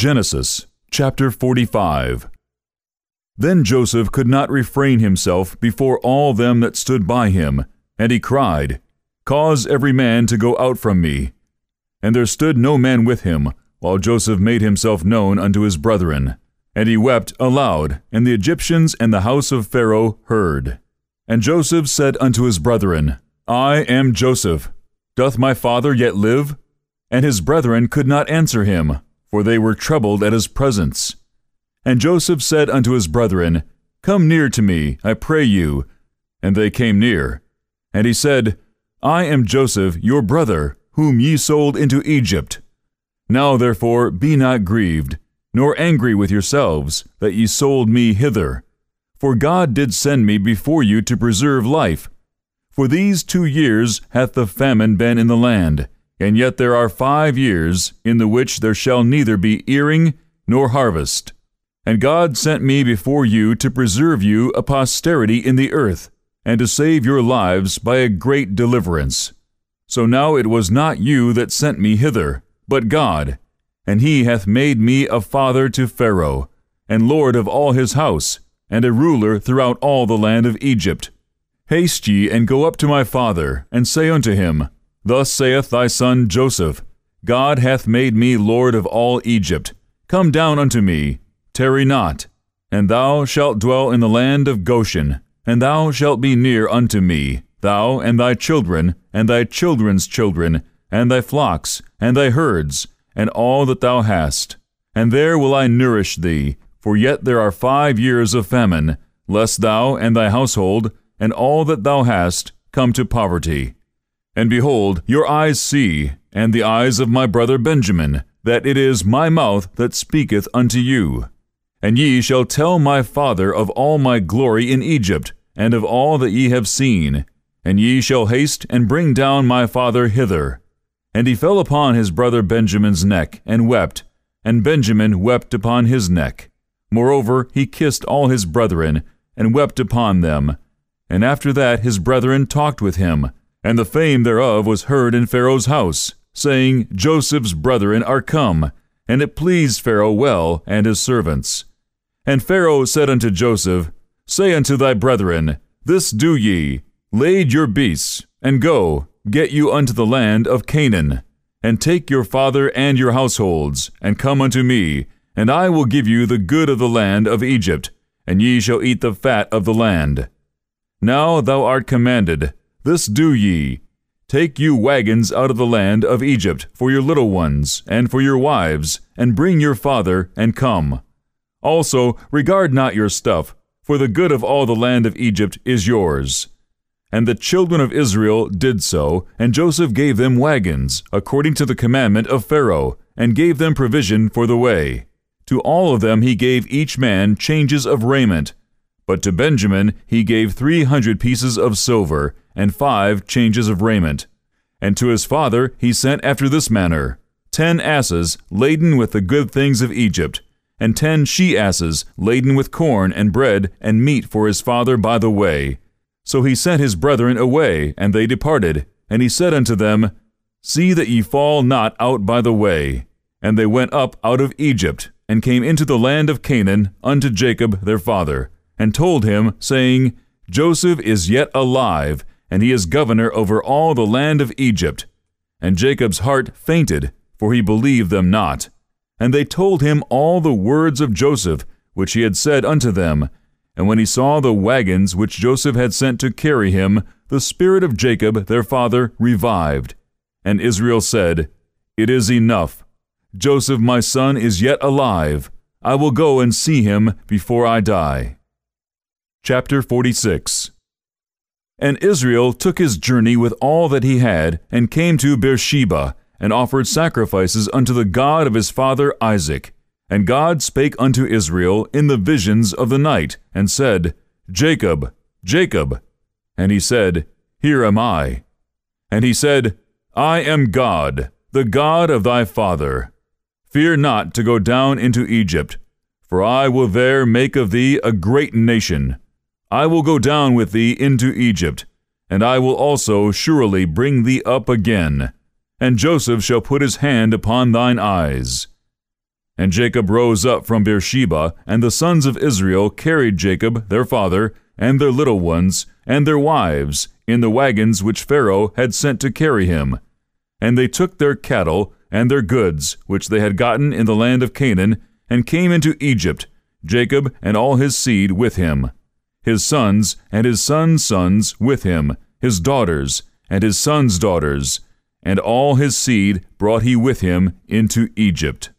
Genesis chapter 45 Then Joseph could not refrain himself before all them that stood by him, and he cried, Cause every man to go out from me. And there stood no man with him, while Joseph made himself known unto his brethren. And he wept aloud, and the Egyptians and the house of Pharaoh heard. And Joseph said unto his brethren, I am Joseph. Doth my father yet live? And his brethren could not answer him, for they were troubled at his presence. And Joseph said unto his brethren, Come near to me, I pray you. And they came near. And he said, I am Joseph, your brother, whom ye sold into Egypt. Now therefore be not grieved, nor angry with yourselves, that ye sold me hither. For God did send me before you to preserve life. For these two years hath the famine been in the land and yet there are five years in the which there shall neither be earing nor harvest. And God sent me before you to preserve you a posterity in the earth, and to save your lives by a great deliverance. So now it was not you that sent me hither, but God. And he hath made me a father to Pharaoh, and lord of all his house, and a ruler throughout all the land of Egypt. Haste ye and go up to my father, and say unto him, Thus saith thy son Joseph, God hath made me Lord of all Egypt. Come down unto me, tarry not, and thou shalt dwell in the land of Goshen, and thou shalt be near unto me, thou and thy children, and thy children's children, and thy flocks, and thy herds, and all that thou hast. And there will I nourish thee, for yet there are five years of famine, lest thou and thy household, and all that thou hast, come to poverty. And behold, your eyes see, and the eyes of my brother Benjamin, that it is my mouth that speaketh unto you. And ye shall tell my father of all my glory in Egypt, and of all that ye have seen. And ye shall haste and bring down my father hither. And he fell upon his brother Benjamin's neck, and wept, and Benjamin wept upon his neck. Moreover, he kissed all his brethren, and wept upon them. And after that his brethren talked with him, and the fame thereof was heard in Pharaoh's house, saying, Joseph's brethren are come. And it pleased Pharaoh well and his servants. And Pharaoh said unto Joseph, Say unto thy brethren, This do ye, lade your beasts, and go, get you unto the land of Canaan, and take your father and your households, and come unto me, and I will give you the good of the land of Egypt, and ye shall eat the fat of the land. Now thou art commanded, this do ye Take you wagons out of the land of Egypt for your little ones, and for your wives, and bring your father, and come. Also, regard not your stuff, for the good of all the land of Egypt is yours. And the children of Israel did so, and Joseph gave them wagons, according to the commandment of Pharaoh, and gave them provision for the way. To all of them he gave each man changes of raiment. But to Benjamin he gave three hundred pieces of silver, and five changes of raiment. And to his father he sent after this manner ten asses laden with the good things of Egypt, and ten she asses laden with corn and bread and meat for his father by the way. So he sent his brethren away, and they departed. And he said unto them, See that ye fall not out by the way. And they went up out of Egypt, and came into the land of Canaan unto Jacob their father, and told him, saying, Joseph is yet alive, and he is governor over all the land of Egypt. And Jacob's heart fainted, for he believed them not. And they told him all the words of Joseph, which he had said unto them. And when he saw the wagons which Joseph had sent to carry him, the spirit of Jacob their father revived. And Israel said, It is enough. Joseph my son is yet alive. I will go and see him before I die. Chapter 46 and Israel took his journey with all that he had, and came to Beersheba, and offered sacrifices unto the God of his father Isaac. And God spake unto Israel in the visions of the night, and said, Jacob, Jacob. And he said, Here am I. And he said, I am God, the God of thy father. Fear not to go down into Egypt, for I will there make of thee a great nation I will go down with thee into Egypt, and I will also surely bring thee up again, and Joseph shall put his hand upon thine eyes. And Jacob rose up from Beersheba, and the sons of Israel carried Jacob, their father, and their little ones, and their wives, in the wagons which Pharaoh had sent to carry him. And they took their cattle and their goods, which they had gotten in the land of Canaan, and came into Egypt, Jacob and all his seed with him, his sons and his sons' sons with him, his daughters and his sons' daughters, and all his seed brought he with him into Egypt.